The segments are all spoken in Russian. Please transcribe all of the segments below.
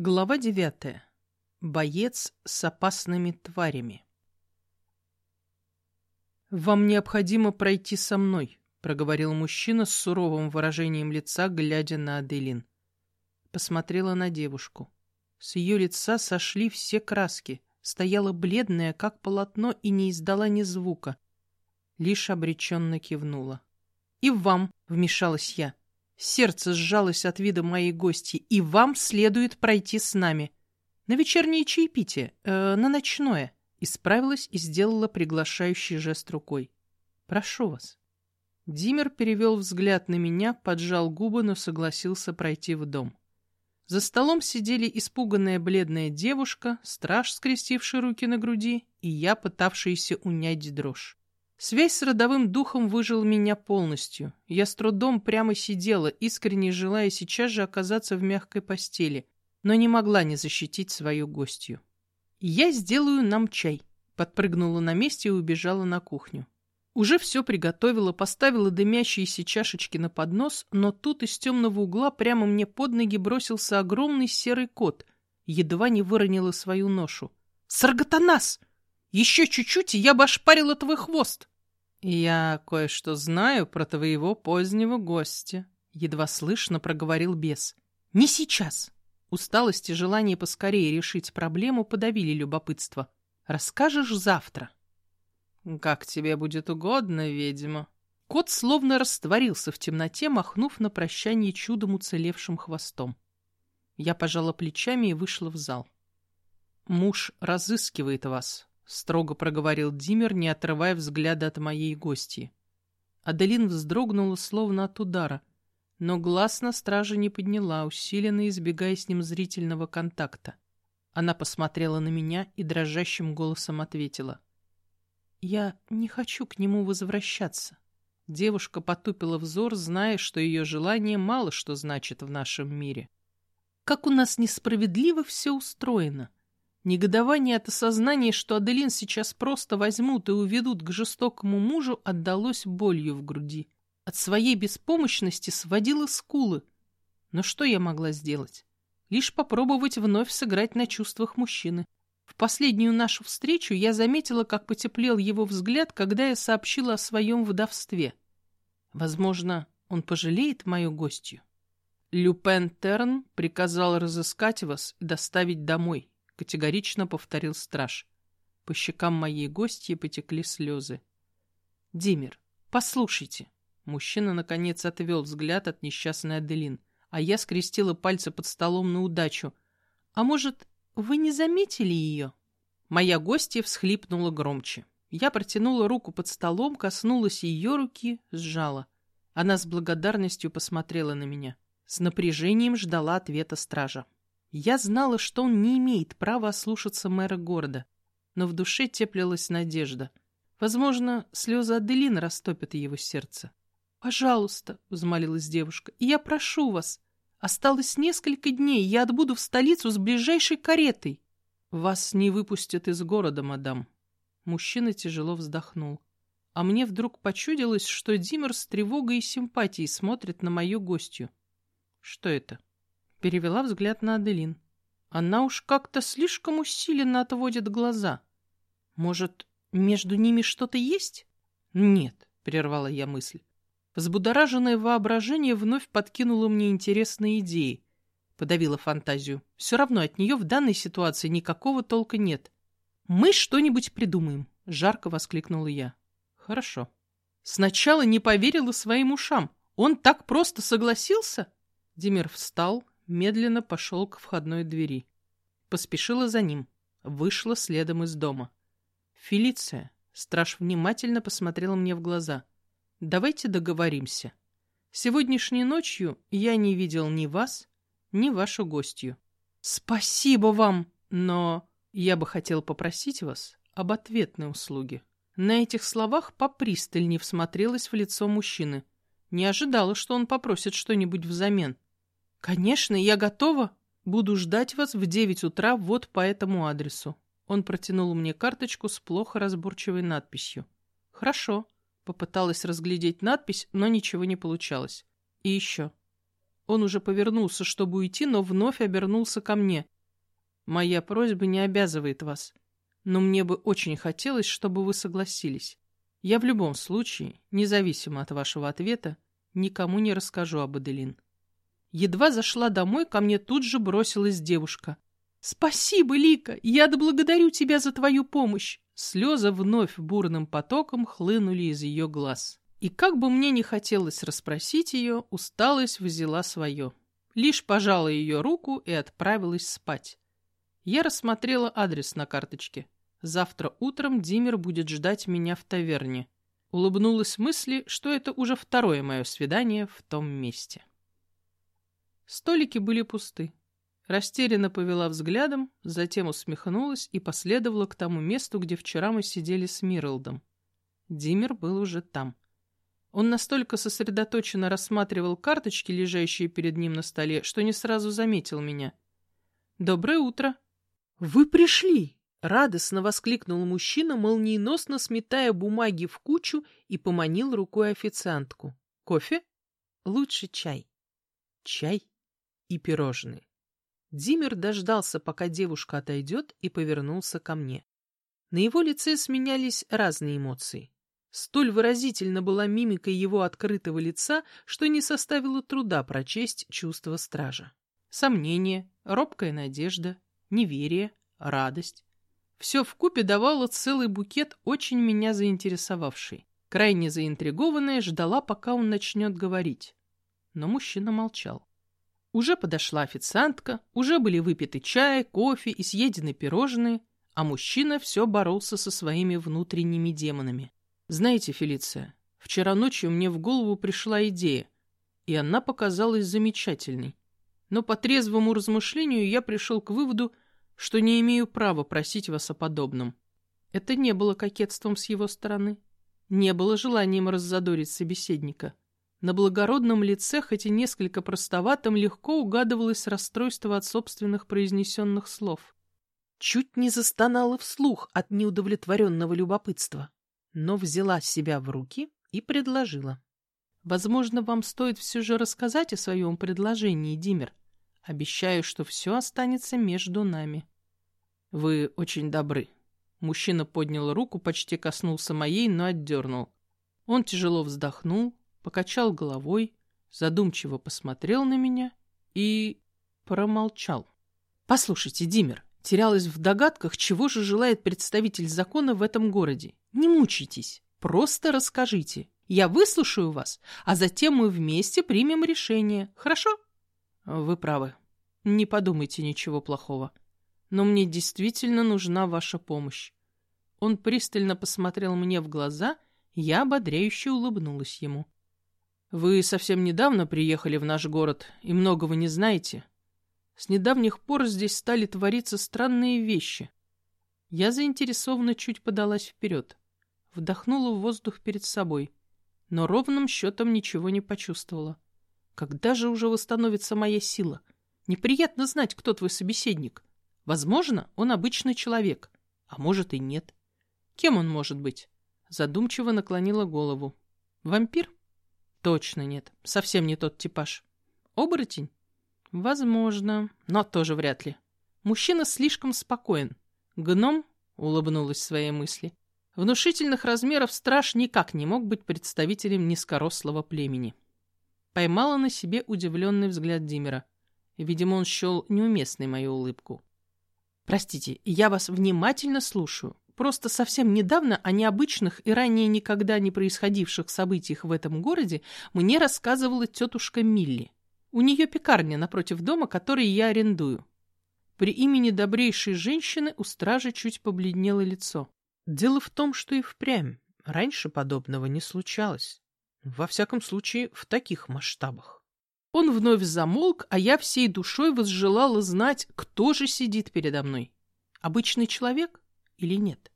Глава девятая. Боец с опасными тварями. «Вам необходимо пройти со мной», — проговорил мужчина с суровым выражением лица, глядя на Аделин. Посмотрела на девушку. С ее лица сошли все краски. Стояла бледная, как полотно, и не издала ни звука. Лишь обреченно кивнула. «И вам», — вмешалась я, — Сердце сжалось от вида моей гости, и вам следует пройти с нами. На вечернее чаепитие, э, на ночное. Исправилась и сделала приглашающий жест рукой. Прошу вас. Димер перевел взгляд на меня, поджал губы, но согласился пройти в дом. За столом сидели испуганная бледная девушка, страж, скрестивший руки на груди, и я, пытавшийся унять дрожь. Связь с родовым духом выжил меня полностью. Я с трудом прямо сидела, искренне желая сейчас же оказаться в мягкой постели, но не могла не защитить свою гостью. «Я сделаю нам чай», — подпрыгнула на месте и убежала на кухню. Уже все приготовила, поставила дымящиеся чашечки на поднос, но тут из темного угла прямо мне под ноги бросился огромный серый кот. Едва не выронила свою ношу. «Саргатанас!» Еще чуть-чуть, и я бы ошпарила твой хвост. Я кое-что знаю про твоего позднего гостя, едва слышно проговорил бес. Не сейчас. Усталость и желание поскорее решить проблему подавили любопытство. Расскажешь завтра. Как тебе будет угодно, ведьма. Кот словно растворился в темноте, махнув на прощание чудом уцелевшим хвостом. Я пожала плечами и вышла в зал. Муж разыскивает вас, — строго проговорил Димер, не отрывая взгляда от моей гости. Аделин вздрогнула, словно от удара, но глаз на страже не подняла, усиленно избегая с ним зрительного контакта. Она посмотрела на меня и дрожащим голосом ответила. «Я не хочу к нему возвращаться». Девушка потупила взор, зная, что ее желание мало что значит в нашем мире. «Как у нас несправедливо все устроено!» Негодование от осознания, что Аделин сейчас просто возьмут и уведут к жестокому мужу, отдалось болью в груди. От своей беспомощности сводило скулы. Но что я могла сделать? Лишь попробовать вновь сыграть на чувствах мужчины. В последнюю нашу встречу я заметила, как потеплел его взгляд, когда я сообщила о своем вдовстве. Возможно, он пожалеет мою гостью. Люпен Терн приказал разыскать вас и доставить домой категорично повторил страж. По щекам моей гостьи потекли слезы. «Димер, послушайте!» Мужчина, наконец, отвел взгляд от несчастной Аделин, а я скрестила пальцы под столом на удачу. «А может, вы не заметили ее?» Моя гостья всхлипнула громче. Я протянула руку под столом, коснулась ее руки, сжала. Она с благодарностью посмотрела на меня. С напряжением ждала ответа стража. Я знала, что он не имеет права ослушаться мэра города, но в душе теплилась надежда. Возможно, слезы Аделины растопят его сердце. «Пожалуйста», — взмолилась девушка, — «я прошу вас. Осталось несколько дней, я отбуду в столицу с ближайшей каретой». «Вас не выпустят из города, мадам». Мужчина тяжело вздохнул. А мне вдруг почудилось, что Димер с тревогой и симпатией смотрит на мою гостью. «Что это?» Перевела взгляд на Аделин. Она уж как-то слишком усиленно отводит глаза. Может, между ними что-то есть? Нет, прервала я мысль. Взбудораженное воображение вновь подкинуло мне интересные идеи. Подавила фантазию. Все равно от нее в данной ситуации никакого толка нет. «Мы что-нибудь придумаем», — жарко воскликнула я. «Хорошо». Сначала не поверила своим ушам. Он так просто согласился? Димер встал, медленно пошел к входной двери. Поспешила за ним, вышла следом из дома. «Фелиция», — страж внимательно посмотрела мне в глаза, — «давайте договоримся. Сегодняшней ночью я не видел ни вас, ни вашу гостью». «Спасибо вам, но я бы хотел попросить вас об ответной услуге». На этих словах попристальнее всмотрелась в лицо мужчины. Не ожидала, что он попросит что-нибудь взамен. «Конечно, я готова. Буду ждать вас в девять утра вот по этому адресу». Он протянул мне карточку с плохо разборчивой надписью. «Хорошо». Попыталась разглядеть надпись, но ничего не получалось. И еще. Он уже повернулся, чтобы уйти, но вновь обернулся ко мне. Моя просьба не обязывает вас, но мне бы очень хотелось, чтобы вы согласились. Я в любом случае, независимо от вашего ответа, никому не расскажу об Аделин. Едва зашла домой, ко мне тут же бросилась девушка. «Спасибо, Лика! Я благодарю тебя за твою помощь!» Слезы вновь бурным потоком хлынули из ее глаз. И как бы мне не хотелось расспросить ее, усталость взяла свое. Лишь пожала ее руку и отправилась спать. Я рассмотрела адрес на карточке. Завтра утром Димер будет ждать меня в таверне. Улыбнулась мысли, что это уже второе мое свидание в том месте. Столики были пусты. Растерянно повела взглядом, затем усмехнулась и последовала к тому месту, где вчера мы сидели с Мирлдом. Димер был уже там. Он настолько сосредоточенно рассматривал карточки, лежащие перед ним на столе, что не сразу заметил меня. «Доброе утро!» «Вы пришли!» — радостно воскликнул мужчина, молниеносно сметая бумаги в кучу и поманил рукой официантку. «Кофе?» «Лучше чай». «Чай и пирожные». Димер дождался, пока девушка отойдет, и повернулся ко мне. На его лице сменялись разные эмоции. Столь выразительно была мимика его открытого лица, что не составило труда прочесть чувства стража. Сомнение, робкая надежда, неверие, радость. Все вкупе давало целый букет, очень меня заинтересовавший. Крайне заинтригованная ждала, пока он начнет говорить. Но мужчина молчал. Уже подошла официантка, уже были выпиты чай, кофе и съедены пирожные, а мужчина все боролся со своими внутренними демонами. Знаете, Фелиция, вчера ночью мне в голову пришла идея, и она показалась замечательной но по трезвому размышлению я пришел к выводу, что не имею права просить вас о подобном. Это не было кокетством с его стороны, не было желанием раззадорить собеседника. На благородном лице, хоть и несколько простоватым, легко угадывалось расстройство от собственных произнесенных слов. Чуть не застонала вслух от неудовлетворенного любопытства, но взяла себя в руки и предложила. Возможно, вам стоит все же рассказать о своем предложении, Димер. Обещаю, что все останется между нами. Вы очень добры. Мужчина поднял руку, почти коснулся моей, но отдернул. Он тяжело вздохнул, покачал головой, задумчиво посмотрел на меня и промолчал. «Послушайте, Димер, терялась в догадках, чего же желает представитель закона в этом городе. Не мучайтесь, просто расскажите. Я выслушаю вас, а затем мы вместе примем решение. Хорошо? Вы правы. Не подумайте ничего плохого. Но мне действительно нужна ваша помощь. Он пристально посмотрел мне в глаза, я ободряюще улыбнулась ему. Вы совсем недавно приехали в наш город и многого не знаете. С недавних пор здесь стали твориться странные вещи. Я заинтересованно чуть подалась вперед. Вдохнула в воздух перед собой но ровным счетом ничего не почувствовала. Когда же уже восстановится моя сила? Неприятно знать, кто твой собеседник. Возможно, он обычный человек, а может и нет. Кем он может быть? Задумчиво наклонила голову. Вампир? Точно нет, совсем не тот типаж. Оборотень? Возможно, но тоже вряд ли. Мужчина слишком спокоен. Гном? Улыбнулась своей мысли. Внушительных размеров страж никак не мог быть представителем низкорослого племени. Поймала на себе удивленный взгляд Димера. Видимо, он счел неуместной мою улыбку. «Простите, я вас внимательно слушаю. Просто совсем недавно о необычных и ранее никогда не происходивших событиях в этом городе мне рассказывала тетушка Милли. У нее пекарня напротив дома, который я арендую. При имени добрейшей женщины у стражи чуть побледнело лицо. Дело в том, что и впрямь раньше подобного не случалось. Во всяком случае, в таких масштабах. Он вновь замолк, а я всей душой возжелала знать, кто же сидит передо мной. Обычный человек или нет?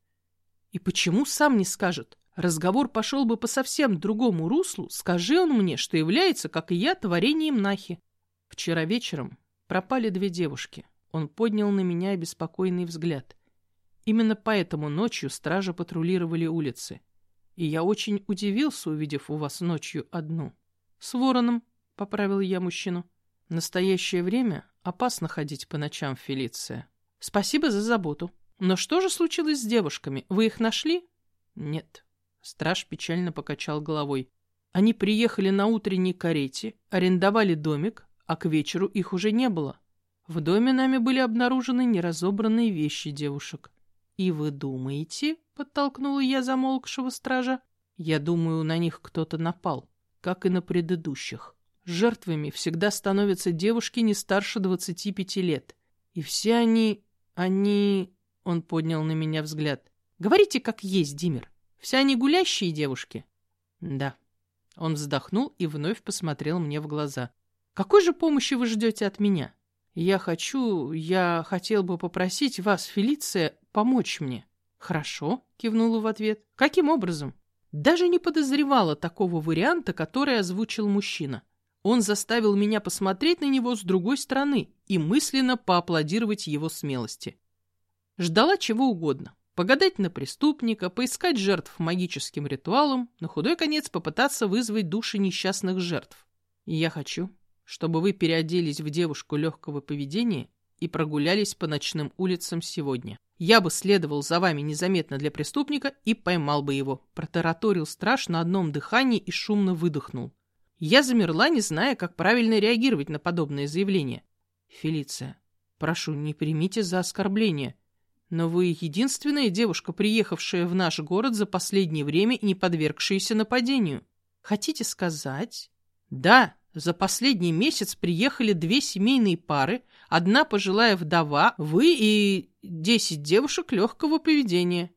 И почему сам не скажет? Разговор пошел бы по совсем другому руслу, скажи он мне, что является, как и я, творением Нахи. Вчера вечером пропали две девушки. Он поднял на меня обеспокоенный взгляд. Именно поэтому ночью стражи патрулировали улицы. И я очень удивился, увидев у вас ночью одну. С вороном, — поправил я мужчину. настоящее время опасно ходить по ночам, Фелиция. Спасибо за заботу. Но что же случилось с девушками? Вы их нашли? Нет. Страж печально покачал головой. Они приехали на утренней карете, арендовали домик, а к вечеру их уже не было. В доме нами были обнаружены неразобранные вещи девушек. «И вы думаете?» — подтолкнула я замолкшего стража. «Я думаю, на них кто-то напал, как и на предыдущих. Жертвами всегда становятся девушки не старше двадцати пяти лет. И все они... они...» — он поднял на меня взгляд. «Говорите, как есть, Димер. Все они гулящие девушки?» «Да». Он вздохнул и вновь посмотрел мне в глаза. «Какой же помощи вы ждете от меня?» «Я хочу... я хотел бы попросить вас, Фелиция, помочь мне». «Хорошо», — кивнула в ответ. «Каким образом?» Даже не подозревала такого варианта, который озвучил мужчина. Он заставил меня посмотреть на него с другой стороны и мысленно поаплодировать его смелости. Ждала чего угодно. Погадать на преступника, поискать жертв магическим ритуалом, на худой конец попытаться вызвать души несчастных жертв. И я хочу, чтобы вы переоделись в девушку легкого поведения и прогулялись по ночным улицам сегодня. Я бы следовал за вами незаметно для преступника и поймал бы его. Протараторил страж на одном дыхании и шумно выдохнул. Я замерла, не зная, как правильно реагировать на подобное заявление. Фелиция, прошу, не примите за оскорбление. Но вы единственная девушка, приехавшая в наш город за последнее время и не подвергшаяся нападению. Хотите сказать? Да, за последний месяц приехали две семейные пары, одна пожилая вдова, вы и десять девушек легкого поведения.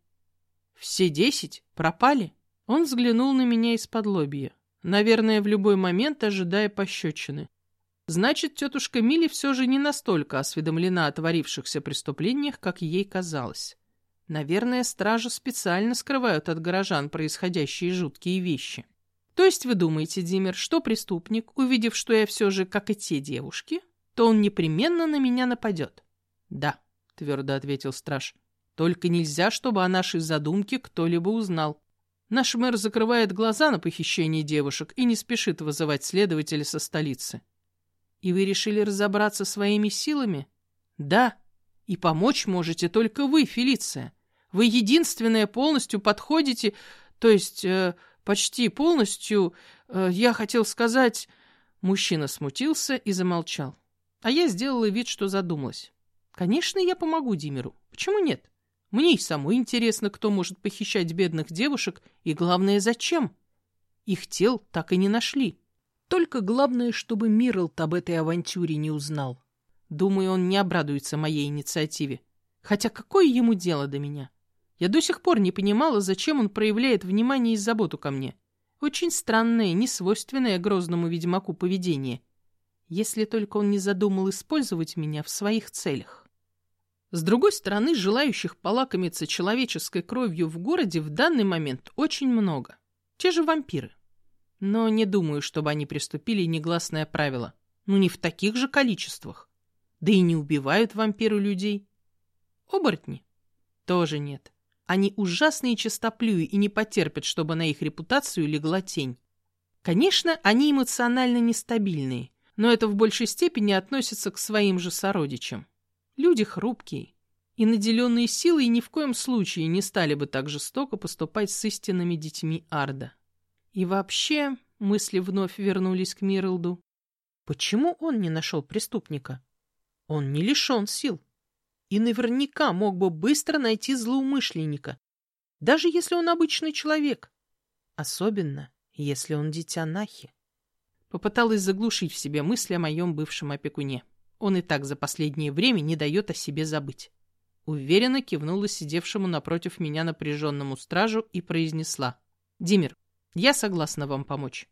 Все десять пропали? Он взглянул на меня из-под лобья наверное, в любой момент ожидая пощечины. Значит, тетушка Мили все же не настолько осведомлена о творившихся преступлениях, как ей казалось. Наверное, стражи специально скрывают от горожан происходящие жуткие вещи. То есть вы думаете, Димер, что преступник, увидев, что я все же, как и те девушки, то он непременно на меня нападет? Да, твердо ответил страж. Только нельзя, чтобы о нашей задумке кто-либо узнал. Наш мэр закрывает глаза на похищение девушек и не спешит вызывать следователя со столицы. И вы решили разобраться своими силами? Да. И помочь можете только вы, Фелиция. Вы единственная полностью подходите, то есть э, почти полностью, э, я хотел сказать... Мужчина смутился и замолчал. А я сделала вид, что задумалась. Конечно, я помогу Димеру. Почему нет? Мне и самой интересно, кто может похищать бедных девушек, и главное, зачем. Их тел так и не нашли. Только главное, чтобы Мирлт об этой авантюре не узнал. Думаю, он не обрадуется моей инициативе. Хотя какое ему дело до меня? Я до сих пор не понимала, зачем он проявляет внимание и заботу ко мне. Очень странное, несвойственное грозному ведьмаку поведение. Если только он не задумал использовать меня в своих целях. С другой стороны, желающих полакомиться человеческой кровью в городе в данный момент очень много. Те же вампиры. Но не думаю, чтобы они приступили негласное правило. Ну, не в таких же количествах. Да и не убивают вампиры людей. Оборотни? Тоже нет. Они ужасные чистоплюи и не потерпят, чтобы на их репутацию легла тень. Конечно, они эмоционально нестабильные, но это в большей степени относится к своим же сородичам. Люди хрупкие и наделенные силой ни в коем случае не стали бы так жестоко поступать с истинными детьми Арда. И вообще, мысли вновь вернулись к Мирлду. Почему он не нашел преступника? Он не лишен сил. И наверняка мог бы быстро найти злоумышленника, даже если он обычный человек. Особенно, если он дитя Нахи. Попыталась заглушить в себе мысли о моем бывшем опекуне. Он и так за последнее время не дает о себе забыть. Уверенно кивнула сидевшему напротив меня напряженному стражу и произнесла. «Димир, я согласна вам помочь».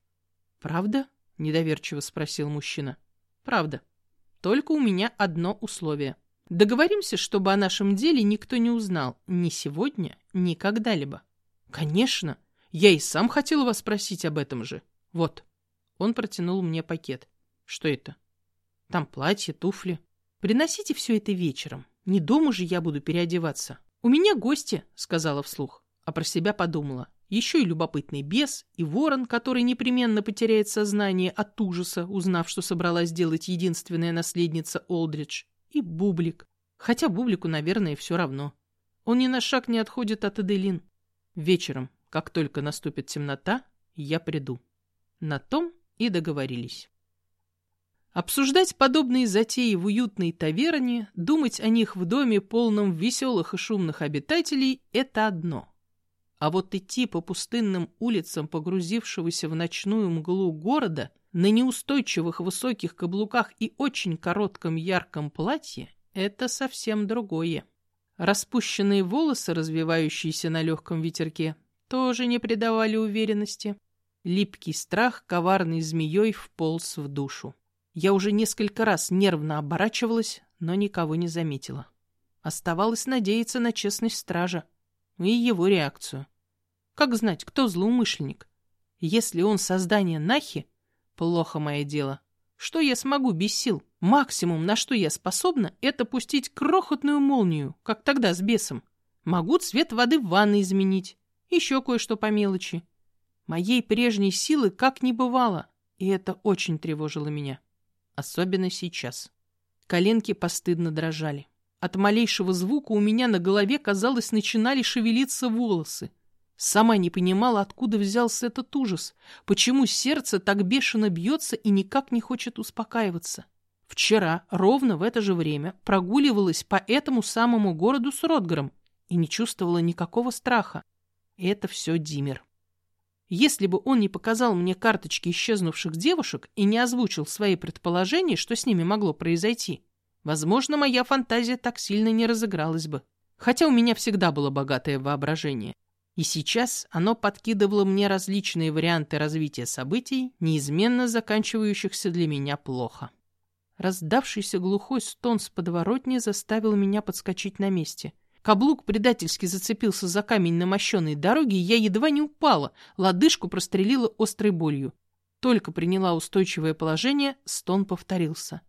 «Правда?» — недоверчиво спросил мужчина. «Правда. Только у меня одно условие. Договоримся, чтобы о нашем деле никто не узнал ни сегодня, ни когда-либо». «Конечно. Я и сам хотел вас спросить об этом же. Вот». Он протянул мне пакет. «Что это?» Там платье, туфли. Приносите все это вечером. Не дома же я буду переодеваться. У меня гости, сказала вслух, а про себя подумала. Еще и любопытный бес, и ворон, который непременно потеряет сознание от ужаса, узнав, что собралась сделать единственная наследница Олдридж, и Бублик. Хотя Бублику, наверное, все равно. Он ни на шаг не отходит от Аделин. Вечером, как только наступит темнота, я приду. На том и договорились. Обсуждать подобные затеи в уютной таверне, думать о них в доме, полном веселых и шумных обитателей – это одно. А вот идти по пустынным улицам погрузившегося в ночную мглу города на неустойчивых высоких каблуках и очень коротком ярком платье – это совсем другое. Распущенные волосы, развивающиеся на легком ветерке, тоже не придавали уверенности. Липкий страх коварной змеей вполз в душу. Я уже несколько раз нервно оборачивалась, но никого не заметила. Оставалось надеяться на честность стража и его реакцию. Как знать, кто злоумышленник? Если он создание Нахи, плохо мое дело. Что я смогу без сил? Максимум, на что я способна, это пустить крохотную молнию, как тогда с бесом. Могу цвет воды в ванной изменить. Еще кое-что по мелочи. Моей прежней силы как не бывало, и это очень тревожило меня. Особенно сейчас. Коленки постыдно дрожали. От малейшего звука у меня на голове, казалось, начинали шевелиться волосы. Сама не понимала, откуда взялся этот ужас, почему сердце так бешено бьется и никак не хочет успокаиваться. Вчера, ровно в это же время, прогуливалась по этому самому городу с Ротгаром и не чувствовала никакого страха. Это все Димер. Если бы он не показал мне карточки исчезнувших девушек и не озвучил свои предположения, что с ними могло произойти, возможно, моя фантазия так сильно не разыгралась бы. Хотя у меня всегда было богатое воображение. И сейчас оно подкидывало мне различные варианты развития событий, неизменно заканчивающихся для меня плохо. Раздавшийся глухой стон с подворотни заставил меня подскочить на месте. Каблук предательски зацепился за камень на мощенной дороге, и я едва не упала, лодыжку прострелила острой болью. Только приняла устойчивое положение, стон повторился.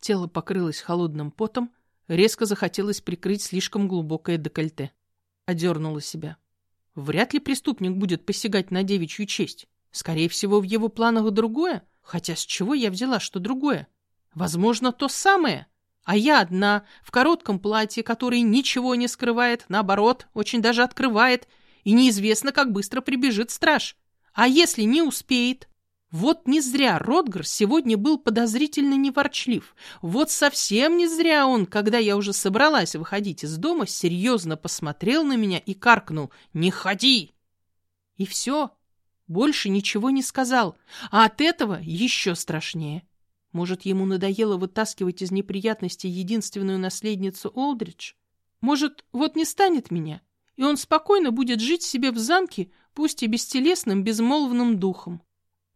Тело покрылось холодным потом, резко захотелось прикрыть слишком глубокое декольте. Одернула себя. Вряд ли преступник будет посягать на девичью честь. Скорее всего, в его планах другое. Хотя с чего я взяла, что другое? Возможно, то самое. А я одна, в коротком платье, которое ничего не скрывает, наоборот, очень даже открывает, и неизвестно, как быстро прибежит страж. А если не успеет? Вот не зря Ротгар сегодня был подозрительно неворчлив. Вот совсем не зря он, когда я уже собралась выходить из дома, серьезно посмотрел на меня и каркнул «Не ходи!» И все, больше ничего не сказал, а от этого еще страшнее. Может, ему надоело вытаскивать из неприятностей единственную наследницу Олдридж? Может, вот не станет меня, и он спокойно будет жить себе в замке, пусть и бестелесным, безмолвным духом.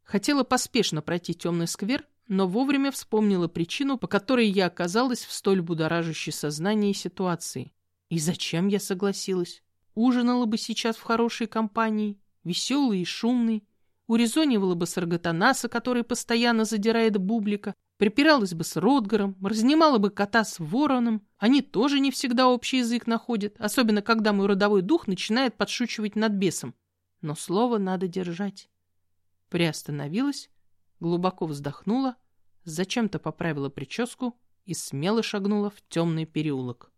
Хотела поспешно пройти темный сквер, но вовремя вспомнила причину, по которой я оказалась в столь будоражащей сознании ситуации. И зачем я согласилась? Ужинала бы сейчас в хорошей компании, веселой и шумной, урезонивала бы Саргатанаса, который постоянно задирает бублика, припиралась бы с Ротгаром, разнимала бы кота с вороном. Они тоже не всегда общий язык находят, особенно когда мой родовой дух начинает подшучивать над бесом. Но слово надо держать. Приостановилась, глубоко вздохнула, зачем-то поправила прическу и смело шагнула в темный переулок.